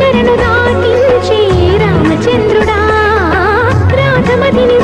చరణు రాటించి రామచంద్రుడా. రాధమదిని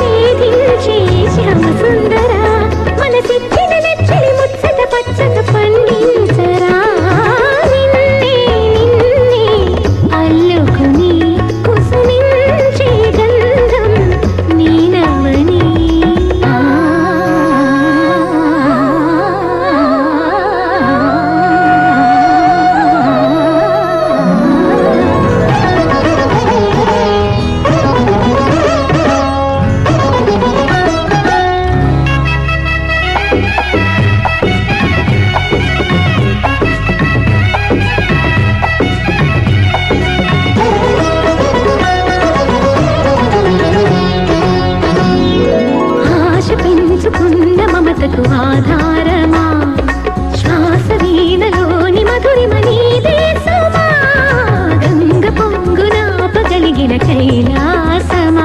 కైలాసమా